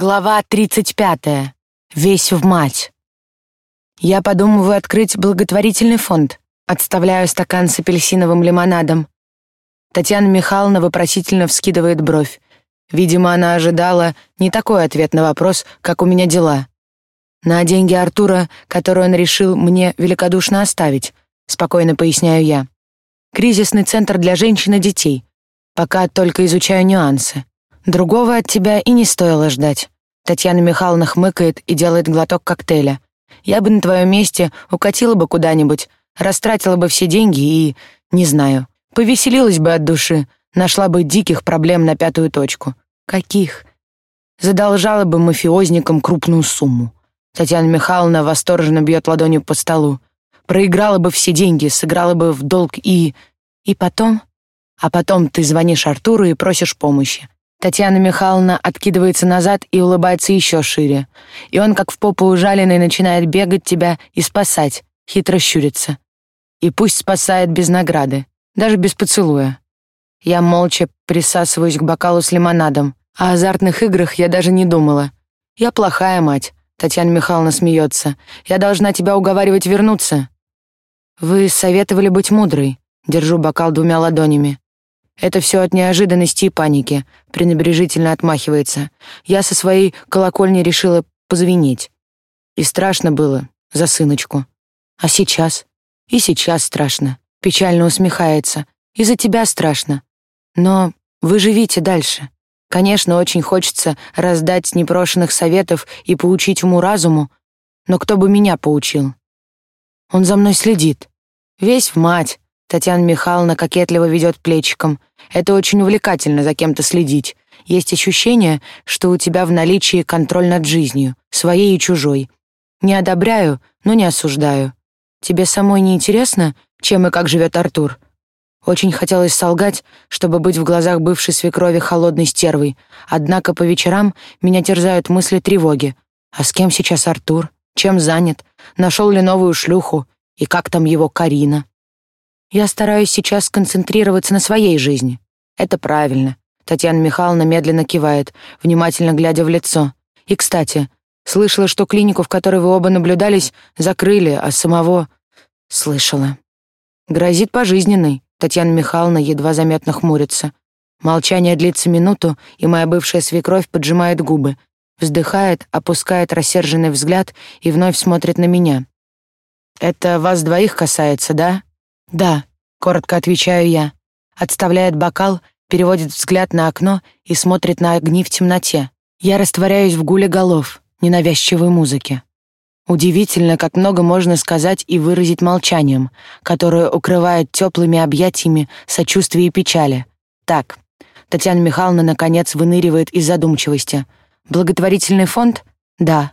Глава 35. Весь в мать. Я подумываю открыть благотворительный фонд. Отставляю стакан с апельсиновым лимонадом. Татьяна Михайловна вопросительно вскидывает бровь. Видимо, она ожидала не такой ответ на вопрос, как у меня дела. На деньги Артура, которые он решил мне великодушно оставить, спокойно поясняю я. Кризисный центр для женщин и детей. Пока только изучаю нюансы. Другого от тебя и не стоило ждать. Татьяна Михайловна хмыкает и делает глоток коктейля. Я бы на твоем месте укатила бы куда-нибудь, растратила бы все деньги и, не знаю, повеселилась бы от души, нашла бы диких проблем на пятую точку. Каких? Задолжала бы мафиозникам крупную сумму. Татьяна Михайловна восторженно бьет ладонью по столу. Проиграла бы все деньги, сыграла бы в долг и... И потом? А потом ты звонишь Артуру и просишь помощи. Татьяна Михайловна откидывается назад и улыбается еще шире. И он, как в попу ужаленный, начинает бегать тебя и спасать, хитро щурится. И пусть спасает без награды, даже без поцелуя. Я молча присасываюсь к бокалу с лимонадом. О азартных играх я даже не думала. Я плохая мать. Татьяна Михайловна смеется. Я должна тебя уговаривать вернуться. Вы советовали быть мудрой. Держу бокал двумя ладонями. Это все от неожиданности и паники, пренебрежительно отмахивается. Я со своей колокольни решила позвенеть. И страшно было за сыночку. А сейчас? И сейчас страшно. Печально усмехается. И за тебя страшно. Но вы живите дальше. Конечно, очень хочется раздать непрошенных советов и поучить уму-разуму, но кто бы меня поучил? Он за мной следит. Весь в мать, Татьяна Михайловна кокетливо ведет плечиком. Это очень увлекательно за кем-то следить. Есть ощущение, что у тебя в наличии контроль над жизнью, своей и чужой. Не одобряю, но не осуждаю. Тебе самой не интересно, чем и как живет Артур? Очень хотелось солгать, чтобы быть в глазах бывшей свекрови холодной стервой. Однако по вечерам меня терзают мысли тревоги. А с кем сейчас Артур? Чем занят? Нашел ли новую шлюху? И как там его Карина? Я стараюсь сейчас сконцентрироваться на своей жизни. Это правильно. Татьяна Михайловна медленно кивает, внимательно глядя в лицо. И, кстати, слышала, что клинику, в которой вы оба наблюдались, закрыли, а самого... Слышала. Грозит пожизненной. Татьяна Михайловна едва заметно хмурится. Молчание длится минуту, и моя бывшая свекровь поджимает губы, вздыхает, опускает рассерженный взгляд и вновь смотрит на меня. «Это вас двоих касается, да?» «Да», — коротко отвечаю я. Отставляет бокал, переводит взгляд на окно и смотрит на огни в темноте. Я растворяюсь в гуле голов, ненавязчивой музыки. Удивительно, как много можно сказать и выразить молчанием, которое укрывает теплыми объятиями сочувствия и печали. Так, Татьяна Михайловна наконец выныривает из задумчивости. Благотворительный фонд? Да.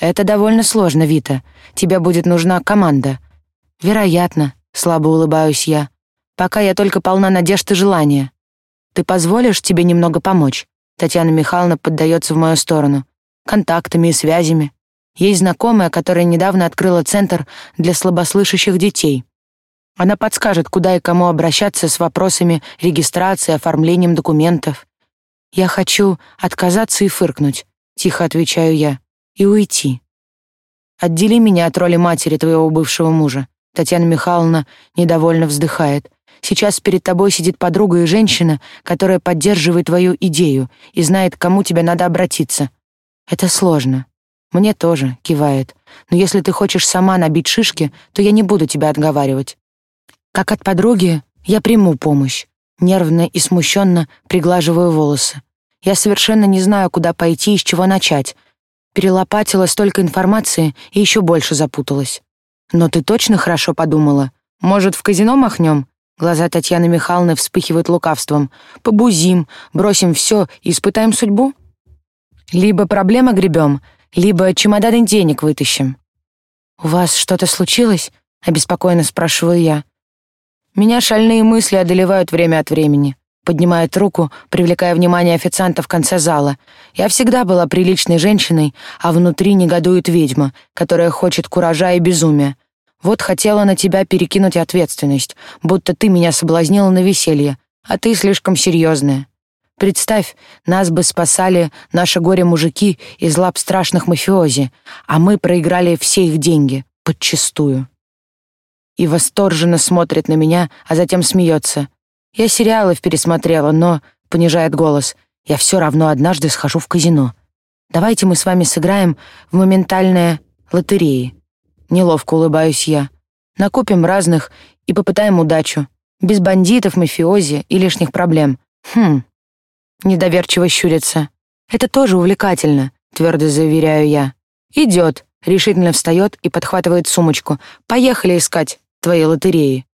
Это довольно сложно, Вита. Тебе будет нужна команда. Вероятно, Слабо улыбаюсь я. Пока я только полна надежд и желания. Ты позволишь тебе немного помочь? Татьяна Михайловна поддается в мою сторону. Контактами и связями. Есть знакомая, которая недавно открыла центр для слабослышащих детей. Она подскажет, куда и кому обращаться с вопросами регистрации, оформлением документов. Я хочу отказаться и фыркнуть, тихо отвечаю я, и уйти. Отдели меня от роли матери твоего бывшего мужа. Татьяна Михайловна недовольно вздыхает. Сейчас перед тобой сидит подруга и женщина, которая поддерживает твою идею и знает, к кому тебе надо обратиться. Это сложно. Мне тоже, кивает. Но если ты хочешь сама набить шишки, то я не буду тебя отговаривать. Как от подруги, я приму помощь. Нервно и смущенно приглаживаю волосы. Я совершенно не знаю, куда пойти и с чего начать. Перелопатила столько информации и еще больше запуталась. «Но ты точно хорошо подумала? Может, в казино махнем?» Глаза Татьяны Михайловны вспыхивают лукавством. «Побузим, бросим все и испытаем судьбу?» «Либо проблема гребем, либо чемоданы денег вытащим». «У вас что-то случилось?» — обеспокоенно спрашиваю я. Меня шальные мысли одолевают время от времени. Поднимает руку, привлекая внимание официанта в конце зала. Я всегда была приличной женщиной, а внутри негодует ведьма, которая хочет куража и безумия. Вот хотела на тебя перекинуть ответственность, будто ты меня соблазнила на веселье, а ты слишком серьезная. Представь, нас бы спасали наши горе-мужики из лап страшных мафиози, а мы проиграли все их деньги, подчистую. И восторженно смотрит на меня, а затем смеется. Я сериалов пересмотрела, но, понижает голос, я все равно однажды схожу в казино. Давайте мы с вами сыграем в моментальные лотереи. Неловко улыбаюсь я. Накупим разных и попытаем удачу. Без бандитов, мафиози и лишних проблем. Хм. Недоверчиво щурится. Это тоже увлекательно, твердо заверяю я. Идет. Решительно встает и подхватывает сумочку. Поехали искать твои лотереи.